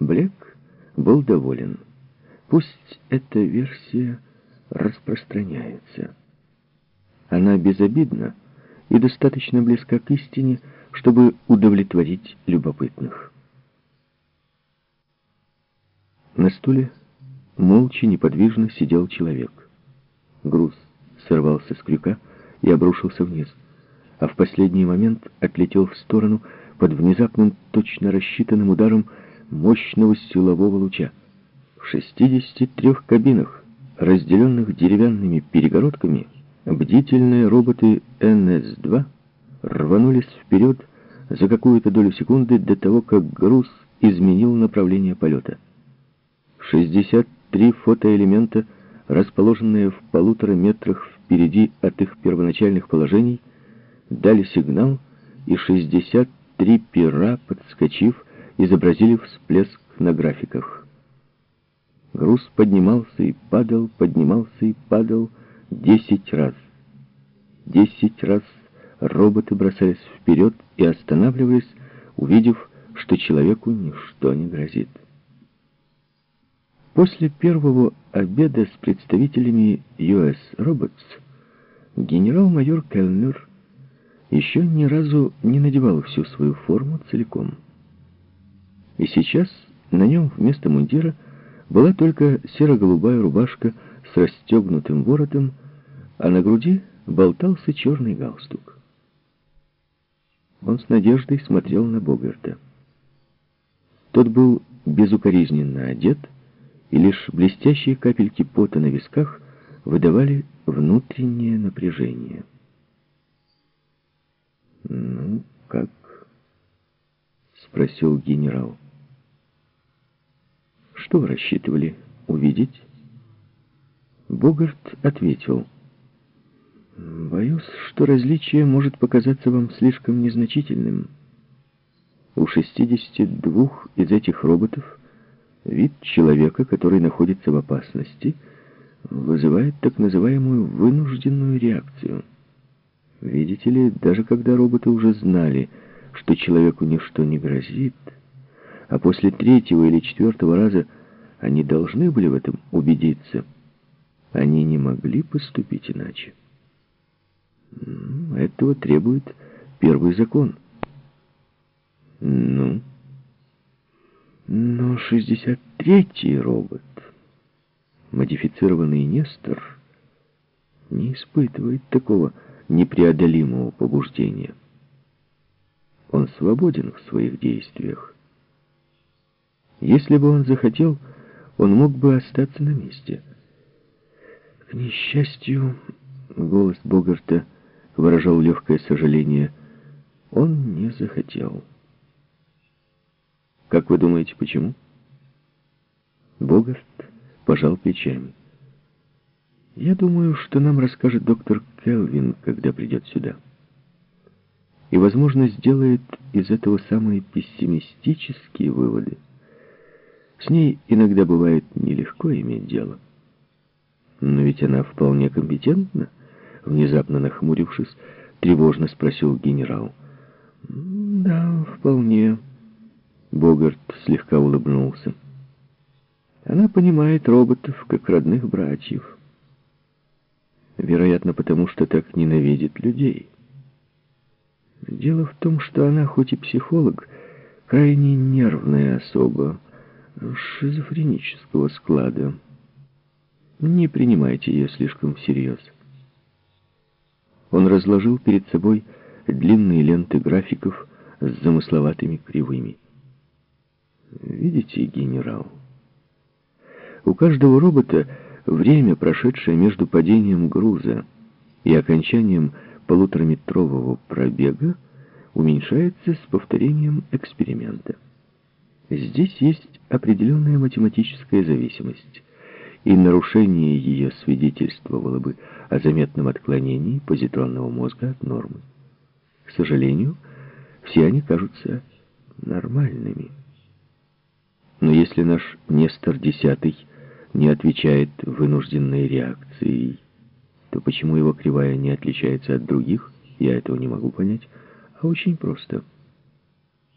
Блек был доволен. Пусть эта версия распространяется. Она безобидна и достаточно близка к истине, чтобы удовлетворить любопытных. На стуле молча, неподвижно сидел человек. Груз сорвался с крюка и обрушился вниз, а в последний момент отлетел в сторону под внезапным, точно рассчитанным ударом мощного силового луча. В 63 кабинах, разделенных деревянными перегородками, бдительные роботы НС-2 рванулись вперед за какую-то долю секунды до того, как груз изменил направление полета. 63 фотоэлемента, расположенные в полутора метрах впереди от их первоначальных положений, дали сигнал, и 63 пера, подскочив, изобразили всплеск на графиках. Груз поднимался и падал, поднимался и падал десять раз. Десять раз роботы бросались вперед и останавливались, увидев, что человеку ничто не грозит. После первого обеда с представителями US Robots генерал-майор Келнер еще ни разу не надевал всю свою форму целиком. И сейчас на нем вместо мундира была только серо-голубая рубашка с расстегнутым воротом, а на груди болтался черный галстук. Он с надеждой смотрел на Богарта. Тот был безукоризненно одет, и лишь блестящие капельки пота на висках выдавали внутреннее напряжение. «Ну, как?» — спросил генерал. «Что вы рассчитывали увидеть?» Богарт ответил. «Боюсь, что различие может показаться вам слишком незначительным. У 62 из этих роботов вид человека, который находится в опасности, вызывает так называемую вынужденную реакцию. Видите ли, даже когда роботы уже знали, что человеку ничто не грозит, а после третьего или четвертого раза они должны были в этом убедиться, они не могли поступить иначе. Этого требует первый закон. Ну? Но 63-й робот, модифицированный Нестор, не испытывает такого непреодолимого побуждения. Он свободен в своих действиях. Если бы он захотел, он мог бы остаться на месте. К несчастью, голос Богарта выражал легкое сожаление. Он не захотел. Как вы думаете, почему? Богарт пожал плечами. Я думаю, что нам расскажет доктор Келвин, когда придет сюда. И, возможно, сделает из этого самые пессимистические выводы. С ней иногда бывает нелегко иметь дело. Но ведь она вполне компетентна. Внезапно нахмурившись, тревожно спросил генерал. «Да, вполне». Богарт слегка улыбнулся. «Она понимает роботов, как родных братьев. Вероятно, потому что так ненавидит людей. Дело в том, что она, хоть и психолог, крайне нервная особа, шизофренического склада. Не принимайте ее слишком всерьез». Он разложил перед собой длинные ленты графиков с замысловатыми кривыми. Видите, генерал? У каждого робота время, прошедшее между падением груза и окончанием полутораметрового пробега, уменьшается с повторением эксперимента. Здесь есть определенная математическая зависимость и нарушение ее свидетельствовало бы о заметном отклонении позитронного мозга от нормы. К сожалению, все они кажутся нормальными. Но если наш Нестор Десятый не отвечает вынужденной реакцией, то почему его кривая не отличается от других, я этого не могу понять, а очень просто –